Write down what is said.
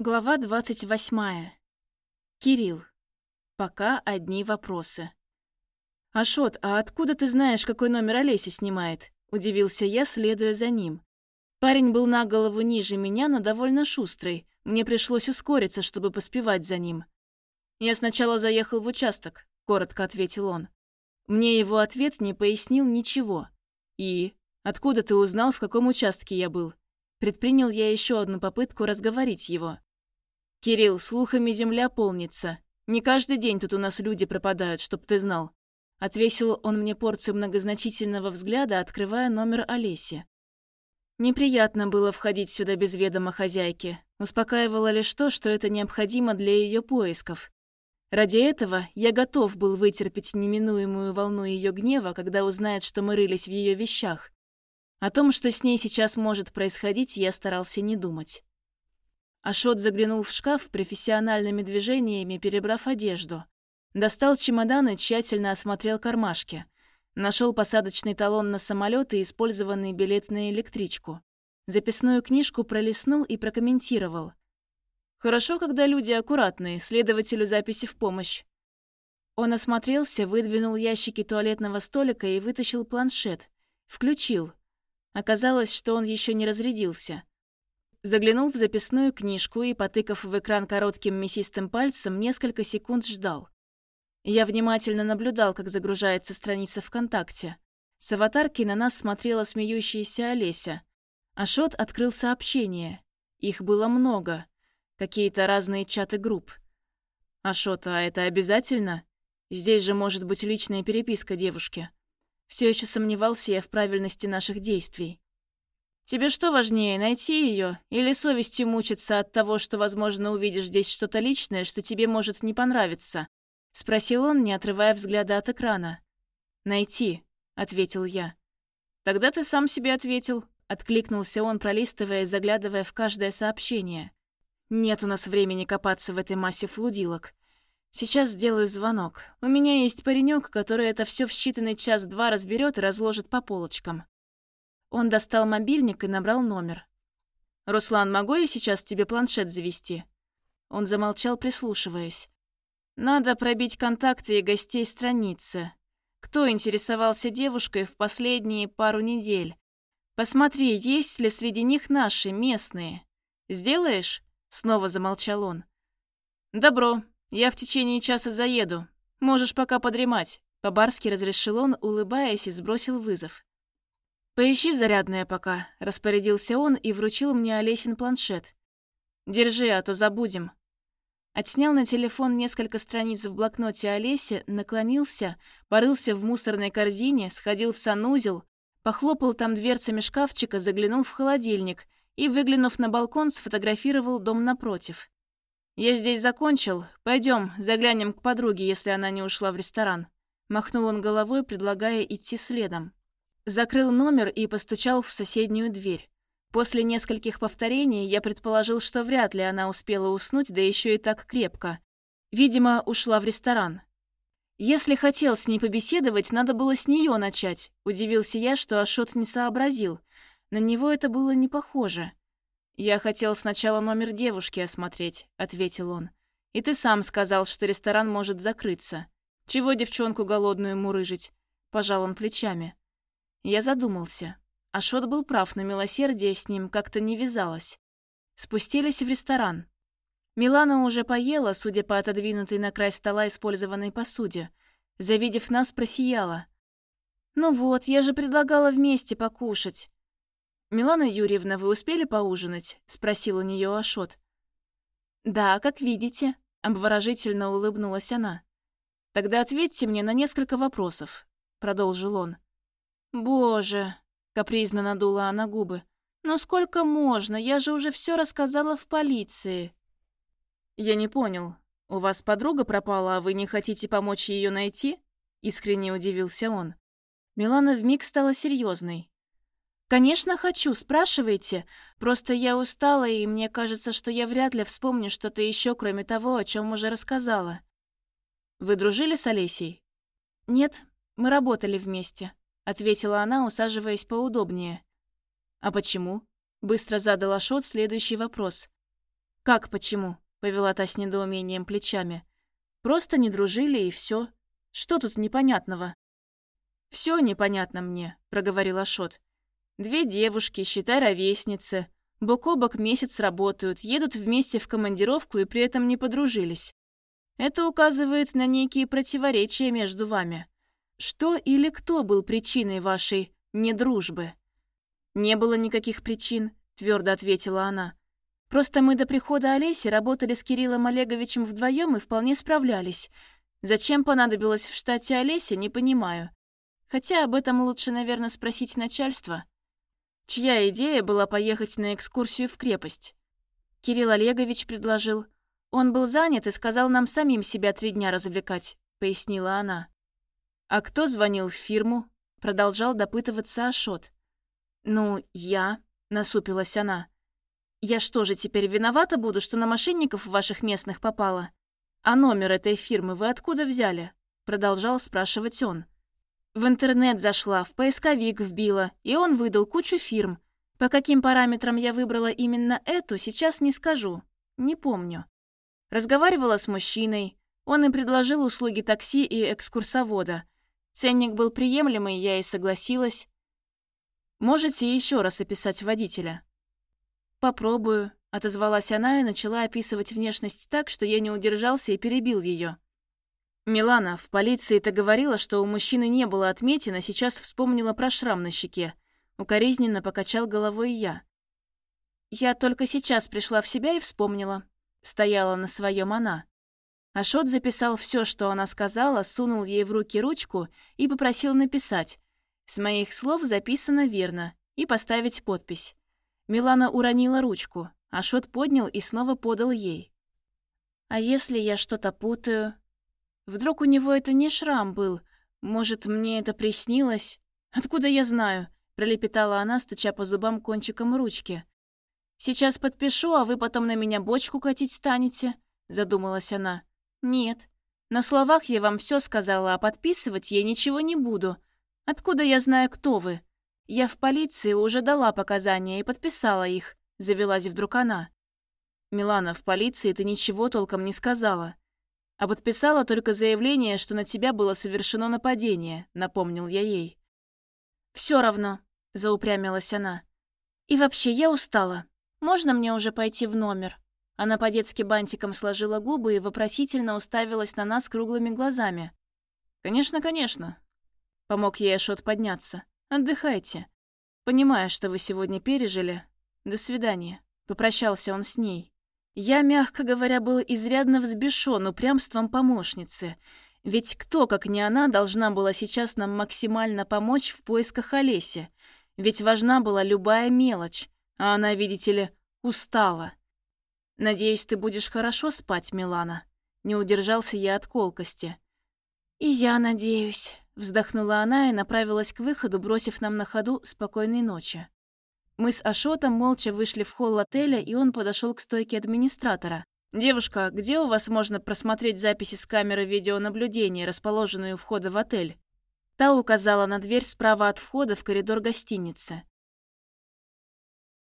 Глава 28. Кирилл. Пока одни вопросы. «Ашот, а откуда ты знаешь, какой номер Олеся снимает?» – удивился я, следуя за ним. Парень был на голову ниже меня, но довольно шустрый. Мне пришлось ускориться, чтобы поспевать за ним. «Я сначала заехал в участок», – коротко ответил он. Мне его ответ не пояснил ничего. «И? Откуда ты узнал, в каком участке я был?» Предпринял я еще одну попытку разговорить его. «Кирилл, слухами земля полнится. Не каждый день тут у нас люди пропадают, чтоб ты знал». Отвесил он мне порцию многозначительного взгляда, открывая номер Олеси. Неприятно было входить сюда без ведома хозяйки. Успокаивало лишь то, что это необходимо для ее поисков. Ради этого я готов был вытерпеть неминуемую волну ее гнева, когда узнает, что мы рылись в ее вещах. О том, что с ней сейчас может происходить, я старался не думать. Ашот заглянул в шкаф профессиональными движениями, перебрав одежду. Достал чемодан и тщательно осмотрел кармашки. Нашел посадочный талон на самолет и использованный билет на электричку. Записную книжку пролистнул и прокомментировал. «Хорошо, когда люди аккуратные, следователю записи в помощь». Он осмотрелся, выдвинул ящики туалетного столика и вытащил планшет. Включил. Оказалось, что он еще не разрядился. Заглянул в записную книжку и, потыкав в экран коротким мясистым пальцем, несколько секунд ждал. Я внимательно наблюдал, как загружается страница ВКонтакте. С аватарки на нас смотрела смеющаяся Олеся. Ашот открыл сообщение. Их было много. Какие-то разные чаты групп. Ашот, а это обязательно? Здесь же может быть личная переписка девушки. Все еще сомневался я в правильности наших действий. Тебе что важнее, найти ее или совестью мучиться от того, что, возможно, увидишь здесь что-то личное, что тебе может не понравиться?» — спросил он, не отрывая взгляда от экрана. «Найти», — ответил я. «Тогда ты сам себе ответил», — откликнулся он, пролистывая и заглядывая в каждое сообщение. «Нет у нас времени копаться в этой массе флудилок. Сейчас сделаю звонок. У меня есть паренек, который это все в считанный час-два разберет и разложит по полочкам. Он достал мобильник и набрал номер. «Руслан, могу я сейчас тебе планшет завести?» Он замолчал, прислушиваясь. «Надо пробить контакты и гостей страницы. Кто интересовался девушкой в последние пару недель? Посмотри, есть ли среди них наши, местные. Сделаешь?» Снова замолчал он. «Добро. Я в течение часа заеду. Можешь пока подремать». По-барски разрешил он, улыбаясь, и сбросил вызов. «Поищи зарядное пока», – распорядился он и вручил мне Олесин планшет. «Держи, а то забудем». Отснял на телефон несколько страниц в блокноте Олеси, наклонился, порылся в мусорной корзине, сходил в санузел, похлопал там дверцами шкафчика, заглянул в холодильник и, выглянув на балкон, сфотографировал дом напротив. «Я здесь закончил. Пойдем, заглянем к подруге, если она не ушла в ресторан». Махнул он головой, предлагая идти следом. Закрыл номер и постучал в соседнюю дверь. После нескольких повторений я предположил, что вряд ли она успела уснуть, да еще и так крепко. Видимо, ушла в ресторан. Если хотел с ней побеседовать, надо было с нее начать. Удивился я, что Ашот не сообразил. На него это было не похоже. «Я хотел сначала номер девушки осмотреть», — ответил он. «И ты сам сказал, что ресторан может закрыться. Чего девчонку голодную мурыжить?» Пожал он плечами. Я задумался. Ашот был прав, но милосердие с ним как-то не вязалось. Спустились в ресторан. Милана уже поела, судя по отодвинутой на край стола использованной посуде. Завидев нас, просияла. «Ну вот, я же предлагала вместе покушать». «Милана Юрьевна, вы успели поужинать?» — спросил у нее Ашот. «Да, как видите», — обворожительно улыбнулась она. «Тогда ответьте мне на несколько вопросов», — продолжил он. «Боже!» — капризно надула она губы. «Но сколько можно? Я же уже все рассказала в полиции». «Я не понял. У вас подруга пропала, а вы не хотите помочь ее найти?» Искренне удивился он. Милана вмиг стала серьезной. «Конечно хочу, спрашивайте. Просто я устала, и мне кажется, что я вряд ли вспомню что-то еще, кроме того, о чем уже рассказала». «Вы дружили с Олесей?» «Нет, мы работали вместе», — ответила она, усаживаясь поудобнее. «А почему?» — быстро задала Шот следующий вопрос. «Как почему?» — повела та с недоумением плечами. «Просто не дружили и все. Что тут непонятного?» «Все непонятно мне», — проговорил Ашот. «Две девушки, считай ровесницы, бок о бок месяц работают, едут вместе в командировку и при этом не подружились. Это указывает на некие противоречия между вами. Что или кто был причиной вашей недружбы?» «Не было никаких причин», — твердо ответила она. «Просто мы до прихода Олеси работали с Кириллом Олеговичем вдвоем и вполне справлялись. Зачем понадобилось в штате Олеся, не понимаю. Хотя об этом лучше, наверное, спросить начальство. Чья идея была поехать на экскурсию в крепость? Кирилл Олегович предложил. Он был занят и сказал нам самим себя три дня развлекать, пояснила она. А кто звонил в фирму? Продолжал допытываться Ашот. Ну, я, насупилась она. Я что же теперь виновата буду, что на мошенников ваших местных попала? А номер этой фирмы вы откуда взяли? Продолжал спрашивать он. В интернет зашла, в поисковик вбила, и он выдал кучу фирм. По каким параметрам я выбрала именно эту, сейчас не скажу. Не помню. Разговаривала с мужчиной. Он и предложил услуги такси и экскурсовода. Ценник был приемлемый, я и согласилась. Можете еще раз описать водителя? Попробую, отозвалась она и начала описывать внешность так, что я не удержался и перебил ее. Милана, в полиции-то говорила, что у мужчины не было отметин, а сейчас вспомнила про шрам на щеке. Укоризненно покачал головой я. Я только сейчас пришла в себя и вспомнила. Стояла на своем она. Ашот записал все, что она сказала, сунул ей в руки ручку и попросил написать. С моих слов записано верно. И поставить подпись. Милана уронила ручку. Ашот поднял и снова подал ей. «А если я что-то путаю?» Вдруг у него это не шрам был? Может, мне это приснилось? Откуда я знаю?» – пролепетала она, стуча по зубам кончиком ручки. «Сейчас подпишу, а вы потом на меня бочку катить станете?» – задумалась она. «Нет. На словах я вам все сказала, а подписывать я ничего не буду. Откуда я знаю, кто вы? Я в полиции уже дала показания и подписала их», – завелась вдруг она. «Милана, в полиции ты ничего толком не сказала а подписала только заявление, что на тебя было совершено нападение», — напомнил я ей. Все равно», — заупрямилась она. «И вообще, я устала. Можно мне уже пойти в номер?» Она по-детски бантиком сложила губы и вопросительно уставилась на нас круглыми глазами. «Конечно, конечно», — помог ей Ашот подняться. «Отдыхайте. Понимаю, что вы сегодня пережили. До свидания». Попрощался он с ней. Я, мягко говоря, был изрядно взбешен упрямством помощницы. Ведь кто, как не она, должна была сейчас нам максимально помочь в поисках Олеси? Ведь важна была любая мелочь, а она, видите ли, устала. «Надеюсь, ты будешь хорошо спать, Милана?» Не удержался я от колкости. «И я надеюсь», — вздохнула она и направилась к выходу, бросив нам на ходу спокойной ночи. Мы с Ашотом молча вышли в холл отеля, и он подошел к стойке администратора. «Девушка, где у вас можно просмотреть записи с камеры видеонаблюдения, расположенные у входа в отель?» Та указала на дверь справа от входа в коридор гостиницы.